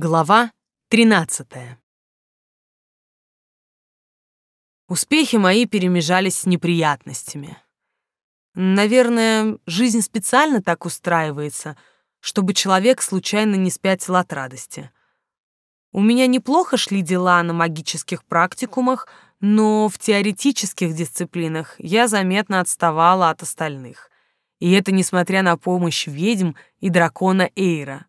Глава 13. Успехи мои перемежались с неприятностями. Наверное, жизнь специально так устраивается, чтобы человек случайно не спятил от радости. У меня неплохо шли дела на магических практикумах, но в теоретических дисциплинах я заметно отставала от остальных. И это несмотря на помощь ведьм и дракона Эйра.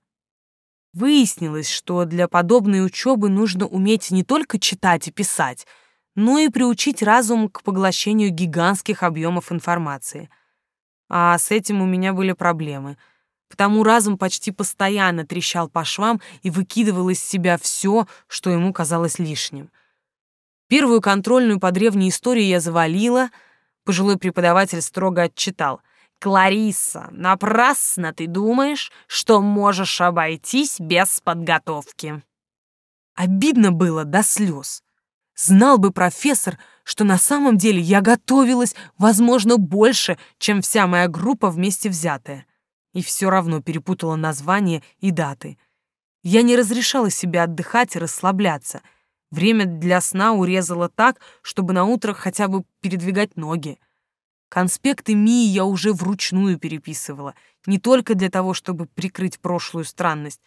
Выяснилось, что для подобной учебы нужно уметь не только читать и писать, но и приучить разум к поглощению гигантских объемов информации. А с этим у меня были проблемы. Потому разум почти постоянно трещал по швам и выкидывал из себя все, что ему казалось лишним. Первую контрольную по древней истории я завалила, пожилой преподаватель строго отчитал — Клариса, напрасно ты думаешь, что можешь обойтись без подготовки. Обидно было до слез. Знал бы профессор, что на самом деле я готовилась, возможно, больше, чем вся моя группа вместе взятая. И все равно перепутала названия и даты. Я не разрешала себе отдыхать и расслабляться. Время для сна урезала так, чтобы на утро хотя бы передвигать ноги. Конспекты Мии я уже вручную переписывала, не только для того, чтобы прикрыть прошлую странность.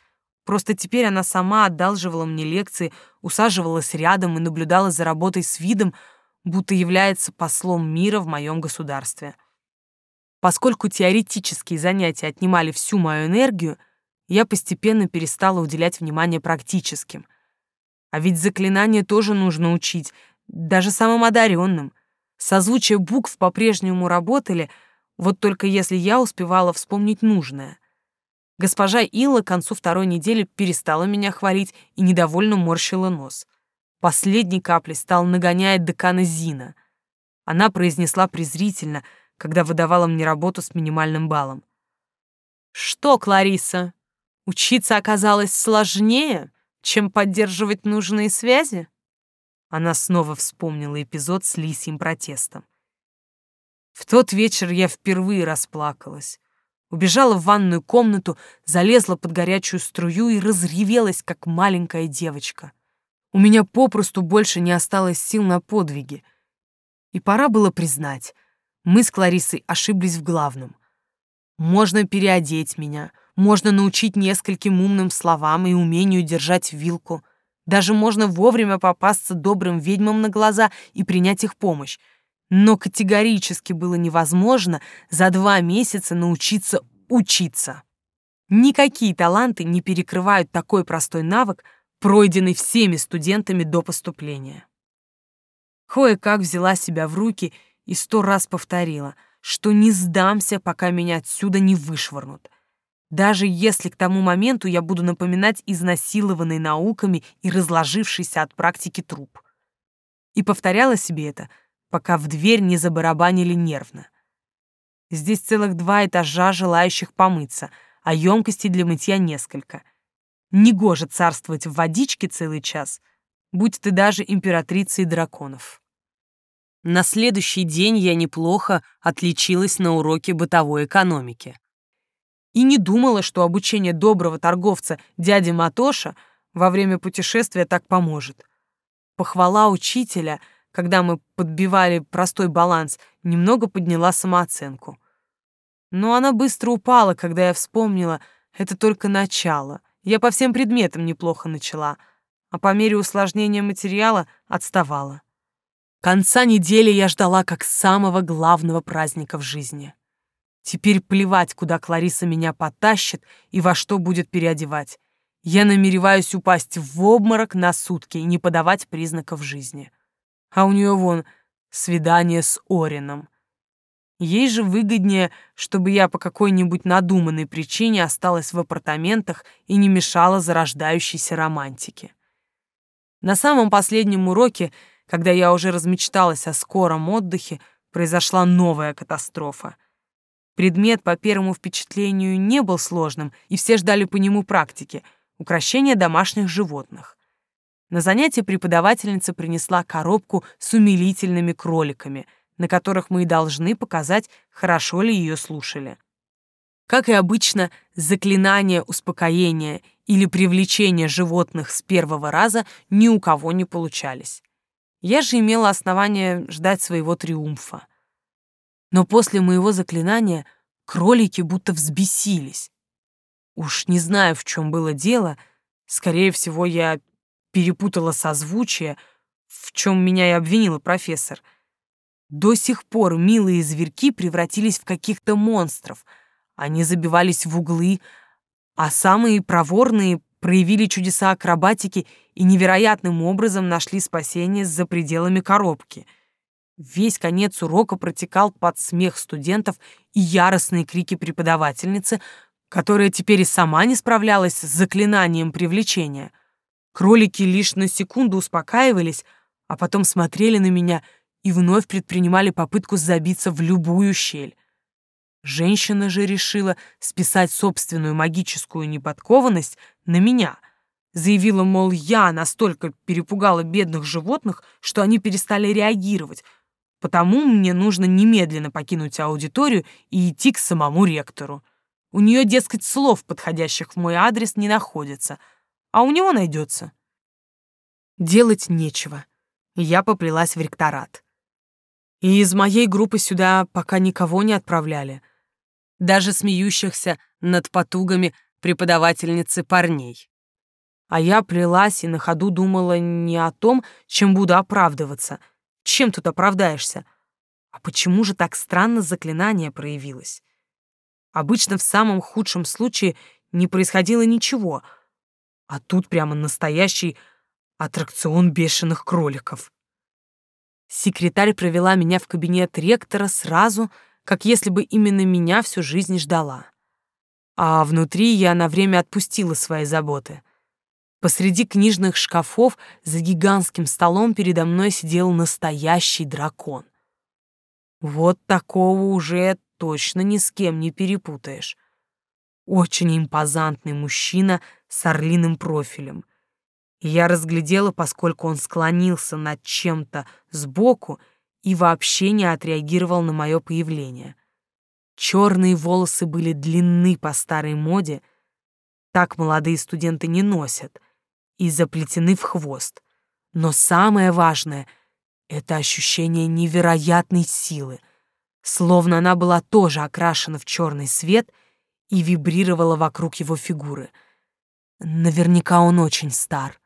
Просто теперь она сама одалживала мне лекции, усаживалась рядом и наблюдала за работой с видом, будто является послом мира в моем государстве. Поскольку теоретические занятия отнимали всю мою энергию, я постепенно перестала уделять внимание практическим. А ведь заклинания тоже нужно учить, даже самым одаренным — Созвучие букв по-прежнему работали, вот только если я успевала вспомнить нужное. Госпожа Илла к концу второй недели перестала меня хвалить и недовольно морщила нос. Последней каплей стал нагонять декана Зина. Она произнесла презрительно, когда выдавала мне работу с минимальным баллом. «Что, Клариса, учиться оказалось сложнее, чем поддерживать нужные связи?» Она снова вспомнила эпизод с лисьим протестом. В тот вечер я впервые расплакалась. Убежала в ванную комнату, залезла под горячую струю и разревелась, как маленькая девочка. У меня попросту больше не осталось сил на подвиги. И пора было признать, мы с Кларисой ошиблись в главном. Можно переодеть меня, можно научить нескольким умным словам и умению держать вилку — даже можно вовремя попасться добрым ведьмам на глаза и принять их помощь. Но категорически было невозможно за два месяца научиться учиться. Никакие таланты не перекрывают такой простой навык, пройденный всеми студентами до поступления. Кое-как взяла себя в руки и сто раз повторила, что не сдамся, пока меня отсюда не вышвырнут даже если к тому моменту я буду напоминать изнасилованный науками и разложившийся от практики труп. И повторяла себе это, пока в дверь не забарабанили нервно. Здесь целых два этажа желающих помыться, а емкостей для мытья несколько. Негоже царствовать в водичке целый час, будь ты даже императрицей драконов. На следующий день я неплохо отличилась на уроке бытовой экономики и не думала, что обучение доброго торговца дяди Матоша во время путешествия так поможет. Похвала учителя, когда мы подбивали простой баланс, немного подняла самооценку. Но она быстро упала, когда я вспомнила, это только начало. Я по всем предметам неплохо начала, а по мере усложнения материала отставала. Конца недели я ждала как самого главного праздника в жизни. Теперь плевать, куда Клариса меня потащит и во что будет переодевать. Я намереваюсь упасть в обморок на сутки и не подавать признаков жизни. А у нее вон свидание с Орином. Ей же выгоднее, чтобы я по какой-нибудь надуманной причине осталась в апартаментах и не мешала зарождающейся романтике. На самом последнем уроке, когда я уже размечталась о скором отдыхе, произошла новая катастрофа. Предмет по первому впечатлению не был сложным, и все ждали по нему практики — украшения домашних животных. На занятие преподавательница принесла коробку с умилительными кроликами, на которых мы и должны показать, хорошо ли ее слушали. Как и обычно, заклинания успокоения или привлечения животных с первого раза ни у кого не получались. Я же имела основание ждать своего триумфа. Но после моего заклинания кролики будто взбесились. Уж не знаю, в чем было дело, скорее всего, я перепутала созвучие, в чем меня и обвинила профессор. До сих пор милые зверьки превратились в каких-то монстров. Они забивались в углы, а самые проворные проявили чудеса акробатики и невероятным образом нашли спасение за пределами коробки. Весь конец урока протекал под смех студентов и яростные крики преподавательницы, которая теперь и сама не справлялась с заклинанием привлечения. Кролики лишь на секунду успокаивались, а потом смотрели на меня и вновь предпринимали попытку забиться в любую щель. Женщина же решила списать собственную магическую неподкованность на меня. Заявила, мол, я настолько перепугала бедных животных, что они перестали реагировать, потому мне нужно немедленно покинуть аудиторию и идти к самому ректору. У нее, дескать, слов, подходящих в мой адрес, не находится, а у него найдется. Делать нечего. Я поплелась в ректорат. И из моей группы сюда пока никого не отправляли — даже смеющихся над потугами преподавательницы парней. А я плелась и на ходу думала не о том, чем буду оправдываться. Чем тут оправдаешься? А почему же так странно заклинание проявилось? Обычно в самом худшем случае не происходило ничего, а тут прямо настоящий аттракцион бешеных кроликов. Секретарь провела меня в кабинет ректора сразу, как если бы именно меня всю жизнь ждала. А внутри я на время отпустила свои заботы. Посреди книжных шкафов за гигантским столом передо мной сидел настоящий дракон. Вот такого уже точно ни с кем не перепутаешь. Очень импозантный мужчина с орлиным профилем. Я разглядела, поскольку он склонился над чем-то сбоку и вообще не отреагировал на мое появление. Черные волосы были длинны по старой моде, так молодые студенты не носят, и заплетены в хвост. Но самое важное — это ощущение невероятной силы, словно она была тоже окрашена в черный свет и вибрировала вокруг его фигуры. Наверняка он очень стар,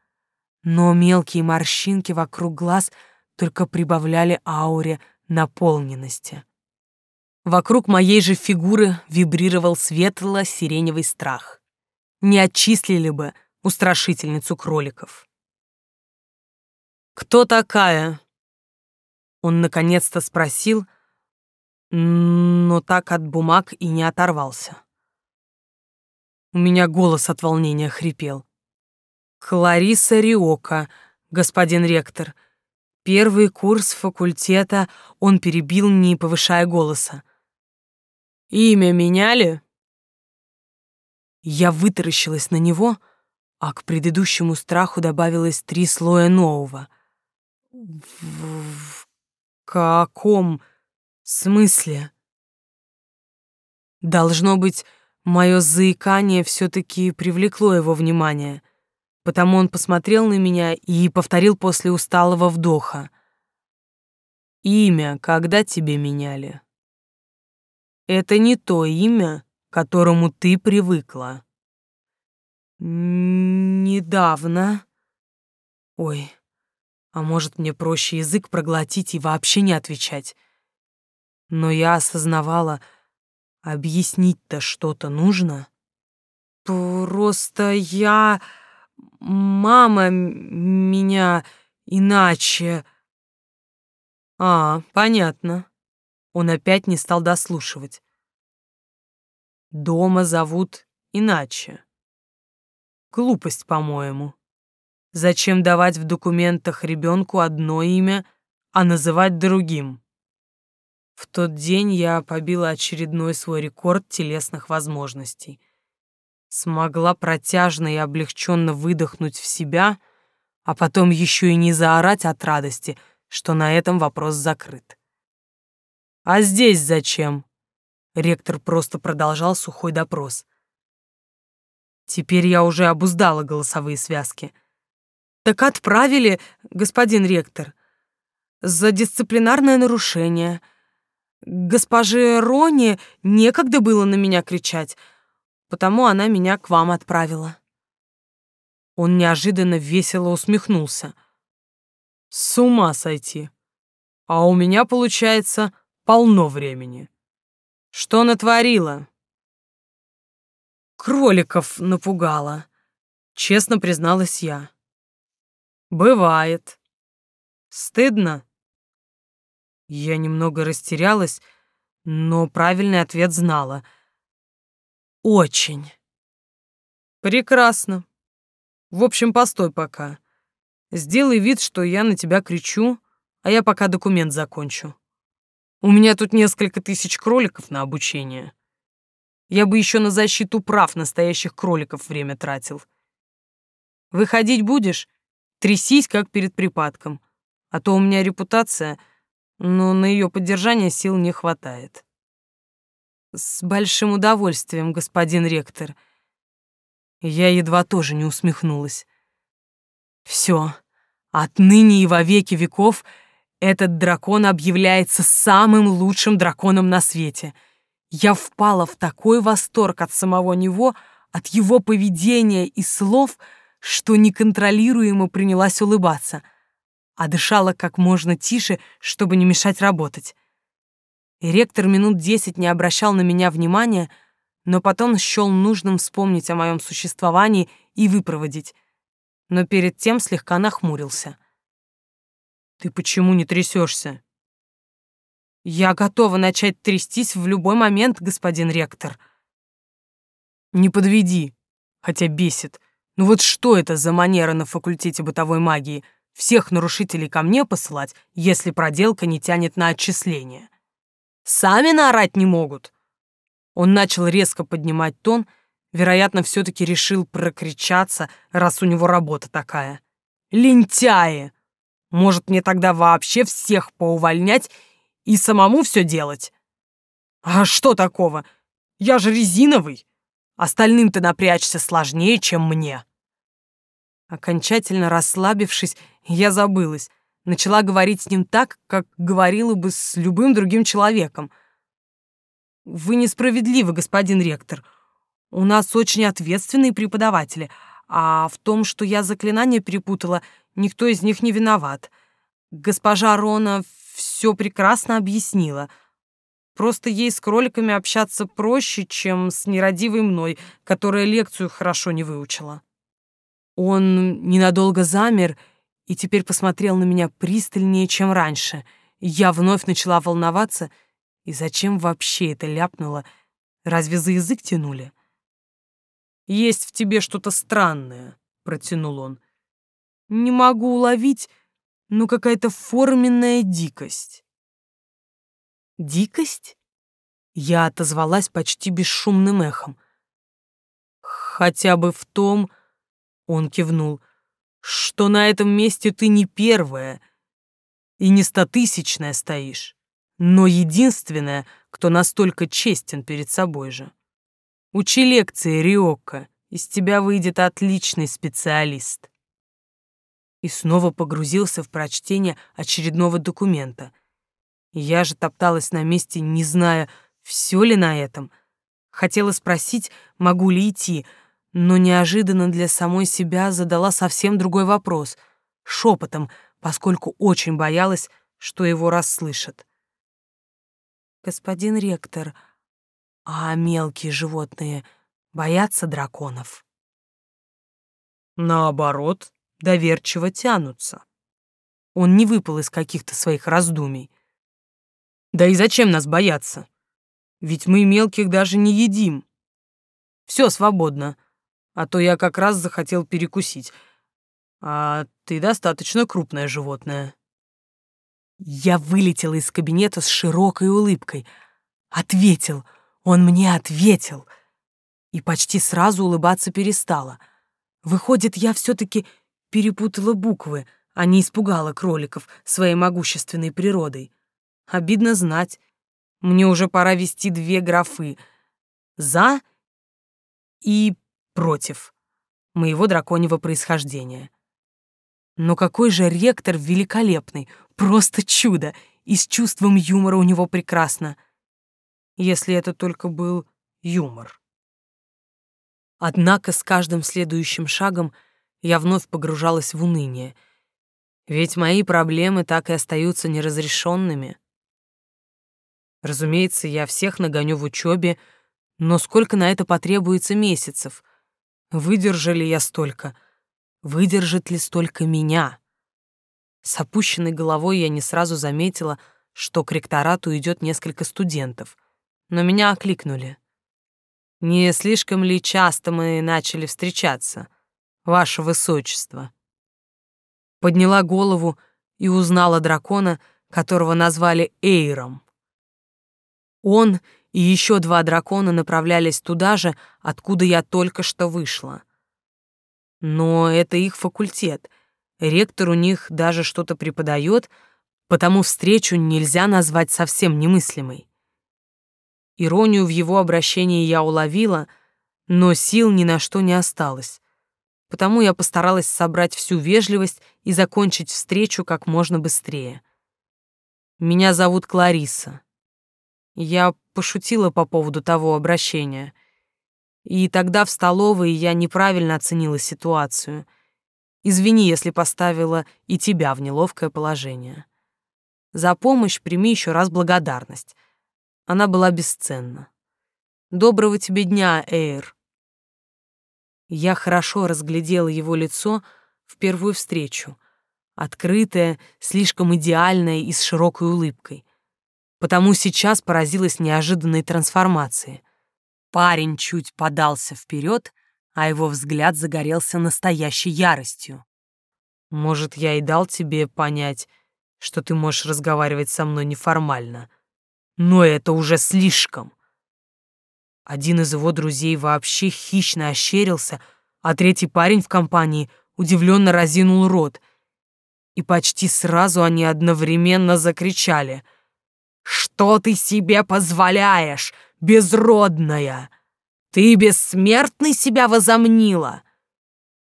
но мелкие морщинки вокруг глаз — только прибавляли ауре наполненности. Вокруг моей же фигуры вибрировал светло-сиреневый страх. Не отчислили бы устрашительницу кроликов. «Кто такая?» Он наконец-то спросил, но так от бумаг и не оторвался. У меня голос от волнения хрипел. «Клариса Риока, господин ректор», Первый курс факультета он перебил, не повышая голоса. «Имя меняли?» Я вытаращилась на него, а к предыдущему страху добавилось три слоя нового. В, в каком смысле? Должно быть, мое заикание все-таки привлекло его внимание — потому он посмотрел на меня и повторил после усталого вдоха. «Имя когда тебе меняли?» «Это не то имя, к которому ты привыкла». «Недавно...» «Ой, а может, мне проще язык проглотить и вообще не отвечать?» Но я осознавала, объяснить-то что-то нужно. «Просто я...» мама меня иначе... А, понятно. Он опять не стал дослушивать. Дома зовут иначе. Глупость, по-моему. Зачем давать в документах ребенку одно имя, а называть другим? В тот день я побила очередной свой рекорд телесных возможностей смогла протяжно и облегченно выдохнуть в себя, а потом еще и не заорать от радости, что на этом вопрос закрыт. «А здесь зачем?» Ректор просто продолжал сухой допрос. Теперь я уже обуздала голосовые связки. Так отправили, господин ректор, за дисциплинарное нарушение. Госпоже Роне некогда было на меня кричать, потому она меня к вам отправила. Он неожиданно весело усмехнулся. С ума сойти. А у меня, получается, полно времени. Что натворила? Кроликов напугала, честно призналась я. Бывает. Стыдно? Я немного растерялась, но правильный ответ знала. Очень. Прекрасно. В общем, постой пока. Сделай вид, что я на тебя кричу, а я пока документ закончу. У меня тут несколько тысяч кроликов на обучение. Я бы еще на защиту прав настоящих кроликов время тратил. Выходить будешь? Трясись, как перед припадком. А то у меня репутация, но на ее поддержание сил не хватает. С большим удовольствием, господин ректор. Я едва тоже не усмехнулась. Все, отныне и во веки веков этот дракон объявляется самым лучшим драконом на свете — я впала в такой восторг от самого него, от его поведения и слов, что неконтролируемо принялась улыбаться, а дышала как можно тише, чтобы не мешать работать. И ректор минут десять не обращал на меня внимания, но потом счел нужным вспомнить о моем существовании и выпроводить, но перед тем слегка нахмурился. «Ты почему не трясешься? Я готова начать трястись в любой момент, господин ректор. Не подведи, хотя бесит. Ну вот что это за манера на факультете бытовой магии? Всех нарушителей ко мне посылать, если проделка не тянет на отчисление. Сами наорать не могут. Он начал резко поднимать тон, вероятно, все-таки решил прокричаться, раз у него работа такая. Лентяи! Может, мне тогда вообще всех поувольнять и самому все делать. А что такого? Я же резиновый. Остальным-то напрячься сложнее, чем мне. Окончательно расслабившись, я забылась. Начала говорить с ним так, как говорила бы с любым другим человеком. «Вы несправедливы, господин ректор. У нас очень ответственные преподаватели, а в том, что я заклинания перепутала, никто из них не виноват. Госпожа Рона все прекрасно объяснила. Просто ей с кроликами общаться проще, чем с нерадивой мной, которая лекцию хорошо не выучила. Он ненадолго замер и теперь посмотрел на меня пристальнее, чем раньше. Я вновь начала волноваться, и зачем вообще это ляпнула? Разве за язык тянули? «Есть в тебе что-то странное», — протянул он. «Не могу уловить, ну какая-то форменная дикость. Дикость? Я отозвалась почти бесшумным эхом. Хотя бы в том, он кивнул, что на этом месте ты не первая и не стотысячная стоишь, но единственная, кто настолько честен перед собой же. Учи лекции, Риокко, из тебя выйдет отличный специалист и снова погрузился в прочтение очередного документа. Я же топталась на месте, не зная, все ли на этом. Хотела спросить, могу ли идти, но неожиданно для самой себя задала совсем другой вопрос, шепотом, поскольку очень боялась, что его расслышат. «Господин ректор, а мелкие животные боятся драконов?» «Наоборот», доверчиво тянутся. Он не выпал из каких-то своих раздумий. Да и зачем нас бояться? Ведь мы мелких даже не едим. Все свободно, а то я как раз захотел перекусить. А ты достаточно крупное животное. Я вылетела из кабинета с широкой улыбкой. Ответил, он мне ответил. И почти сразу улыбаться перестала. Выходит, я все-таки перепутала буквы, а не испугала кроликов своей могущественной природой. Обидно знать. Мне уже пора вести две графы. «За» и против моего драконьего происхождения. Но какой же ректор великолепный, просто чудо, и с чувством юмора у него прекрасно. Если это только был юмор. Однако с каждым следующим шагом я вновь погружалась в уныние, ведь мои проблемы так и остаются неразрешенными. Разумеется, я всех нагоню в учебе, но сколько на это потребуется месяцев? Выдержали я столько? Выдержит ли столько меня? С опущенной головой я не сразу заметила, что к ректорату идет несколько студентов, но меня окликнули. Не слишком ли часто мы начали встречаться, ваше высочество? Подняла голову и узнала дракона, которого назвали Эйром. Он и еще два дракона направлялись туда же, откуда я только что вышла. Но это их факультет. Ректор у них даже что-то преподает, потому встречу нельзя назвать совсем немыслимой. Иронию в его обращении я уловила, но сил ни на что не осталось. Потому я постаралась собрать всю вежливость и закончить встречу как можно быстрее. Меня зовут Клариса. Я пошутила по поводу того обращения. И тогда в столовой я неправильно оценила ситуацию. Извини, если поставила и тебя в неловкое положение. За помощь прими еще раз благодарность. Она была бесценна. Доброго тебе дня, Эйр. Я хорошо разглядела его лицо в первую встречу. Открытое, слишком идеальное и с широкой улыбкой. Потому сейчас поразилась неожиданной трансформации. Парень чуть подался вперед, а его взгляд загорелся настоящей яростью. «Может, я и дал тебе понять, что ты можешь разговаривать со мной неформально», но это уже слишком. Один из его друзей вообще хищно ощерился, а третий парень в компании удивленно разинул рот. И почти сразу они одновременно закричали. «Что ты себе позволяешь, безродная? Ты бессмертный себя возомнила?»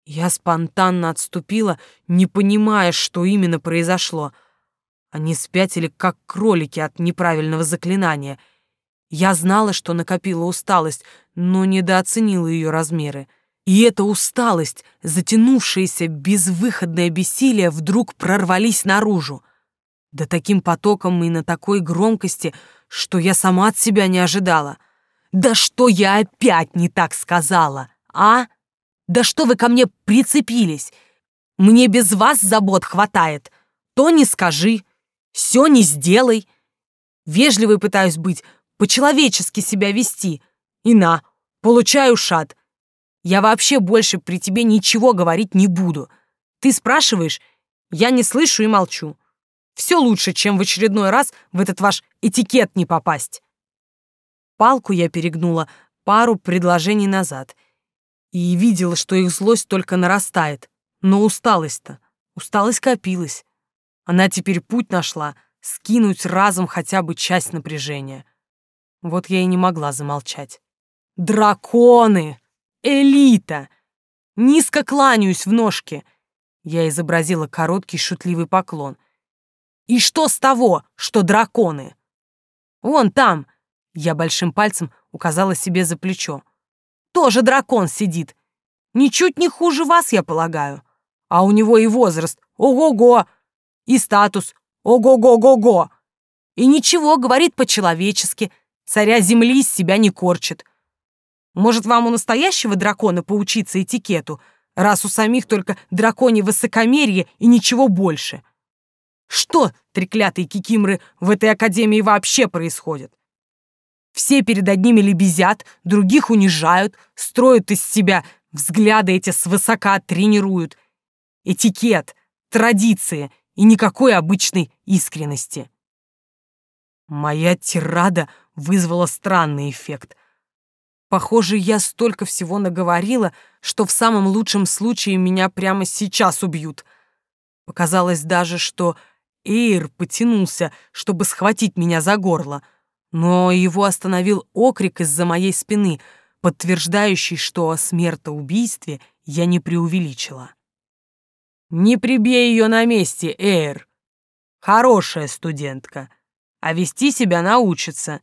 Я спонтанно отступила, не понимая, что именно произошло — они спятили, как кролики от неправильного заклинания. Я знала, что накопила усталость, но недооценила ее размеры. И эта усталость, затянувшееся безвыходное бессилие, вдруг прорвались наружу. Да таким потоком и на такой громкости, что я сама от себя не ожидала. Да что я опять не так сказала, а? Да что вы ко мне прицепились? Мне без вас забот хватает. То не скажи, все не сделай. Вежливой пытаюсь быть, по-человечески себя вести. И на, получаю шат. Я вообще больше при тебе ничего говорить не буду. Ты спрашиваешь, я не слышу и молчу. Все лучше, чем в очередной раз в этот ваш этикет не попасть. Палку я перегнула пару предложений назад и видела, что их злость только нарастает. Но усталость-то, усталость копилась. Она теперь путь нашла скинуть разом хотя бы часть напряжения. Вот я и не могла замолчать. «Драконы! Элита! Низко кланяюсь в ножки!» Я изобразила короткий шутливый поклон. «И что с того, что драконы?» «Вон там!» Я большим пальцем указала себе за плечо. «Тоже дракон сидит. Ничуть не хуже вас, я полагаю. А у него и возраст. Ого-го! И статус «Ого-го-го-го!» И ничего, говорит по-человечески, царя земли из себя не корчит. Может, вам у настоящего дракона поучиться этикету, раз у самих только драконе высокомерие и ничего больше? Что, треклятые кикимры, в этой академии вообще происходит? Все перед одними лебезят, других унижают, строят из себя, взгляды эти свысока тренируют. Этикет, традиции — и никакой обычной искренности. Моя тирада вызвала странный эффект. Похоже, я столько всего наговорила, что в самом лучшем случае меня прямо сейчас убьют. Показалось даже, что Эйр потянулся, чтобы схватить меня за горло, но его остановил окрик из-за моей спины, подтверждающий, что о смертоубийстве я не преувеличила. «Не прибей ее на месте, Эйр. Хорошая студентка, а вести себя научится,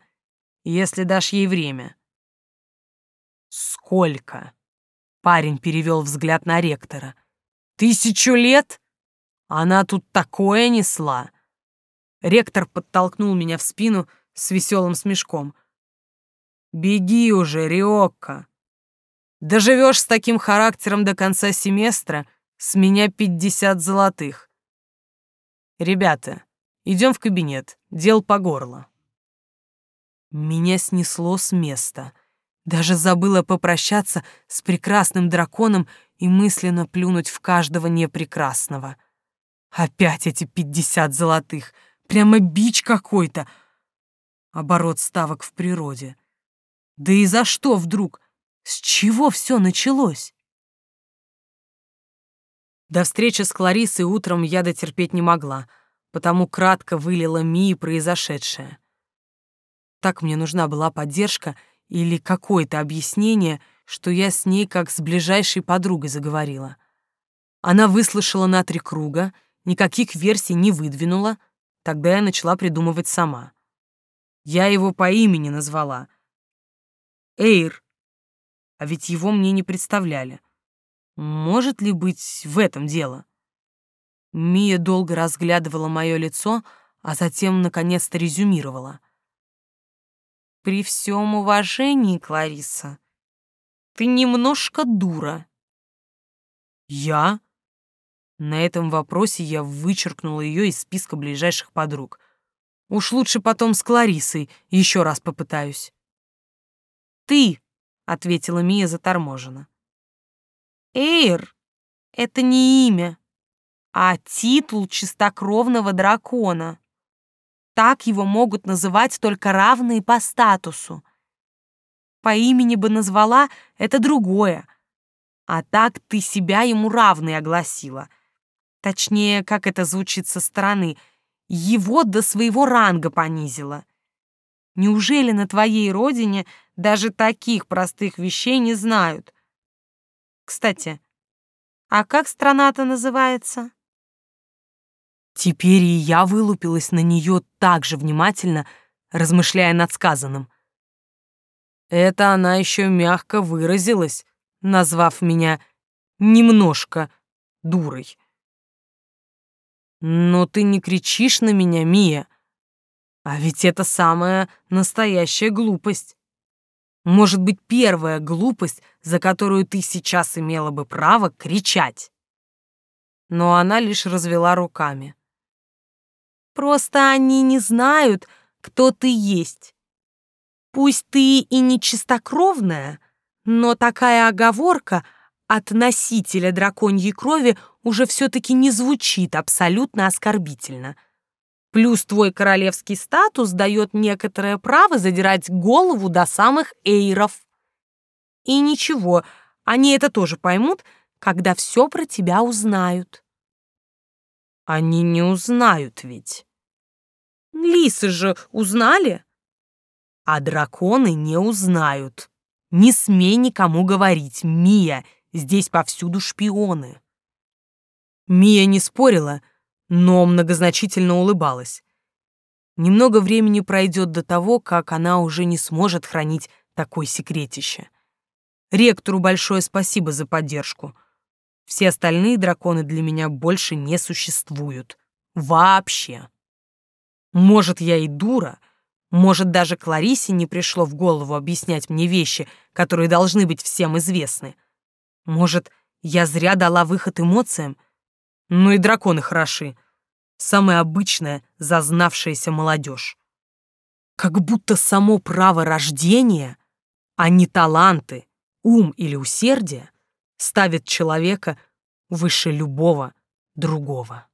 если дашь ей время». «Сколько?» — парень перевел взгляд на ректора. «Тысячу лет? Она тут такое несла!» Ректор подтолкнул меня в спину с веселым смешком. «Беги уже, Риокко! Доживешь с таким характером до конца семестра, с меня пятьдесят золотых. Ребята, идем в кабинет, дел по горло». Меня снесло с места. Даже забыла попрощаться с прекрасным драконом и мысленно плюнуть в каждого непрекрасного. Опять эти пятьдесят золотых — Прямо бич какой-то. Оборот ставок в природе. Да и за что вдруг? С чего все началось? До встречи с Кларисой утром я дотерпеть не могла, потому кратко вылила Мии произошедшее. Так мне нужна была поддержка или какое-то объяснение, что я с ней как с ближайшей подругой заговорила. Она выслушала на три круга, никаких версий не выдвинула, Тогда я начала придумывать сама. Я его по имени назвала. Эйр. А ведь его мне не представляли. Может ли быть в этом дело? Мия долго разглядывала мое лицо, а затем наконец-то резюмировала. «При всем уважении, Клариса, ты немножко дура». «Я?» На этом вопросе я вычеркнула ее из списка ближайших подруг. Уж лучше потом с Кларисой еще раз попытаюсь. «Ты», — ответила Мия заторможенно. «Эйр — это не имя, а титул чистокровного дракона. Так его могут называть только равные по статусу. По имени бы назвала — это другое. А так ты себя ему равной огласила — Точнее, как это звучит со стороны, его до своего ранга понизила. Неужели на твоей родине даже таких простых вещей не знают? Кстати, а как страна-то называется? Теперь и я вылупилась на нее так же внимательно, размышляя над сказанным. Это она еще мягко выразилась, назвав меня немножко дурой. Но ты не кричишь на меня, Мия. А ведь это самая настоящая глупость. Может быть, первая глупость, за которую ты сейчас имела бы право кричать. Но она лишь развела руками. Просто они не знают, кто ты есть. Пусть ты и не чистокровная, но такая оговорка от носителя драконьей крови уже все-таки не звучит абсолютно оскорбительно. Плюс твой королевский статус дает некоторое право задирать голову до самых эйров. И ничего, они это тоже поймут, когда все про тебя узнают. Они не узнают ведь. Лисы же узнали? А драконы не узнают. Не смей никому говорить, Мия, здесь повсюду шпионы. Мия не спорила, но многозначительно улыбалась. Немного времени пройдет до того, как она уже не сможет хранить такое секретище. Ректору большое спасибо за поддержку. Все остальные драконы для меня больше не существуют. Вообще. Может, я и дура, может, даже Кларисе не пришло в голову объяснять мне вещи, которые должны быть всем известны. Может, я зря дала выход эмоциям, ну и драконы хороши. Самая обычная, зазнавшаяся молодежь. Как будто само право рождения, а не таланты, ум или усердие, ставит человека выше любого другого.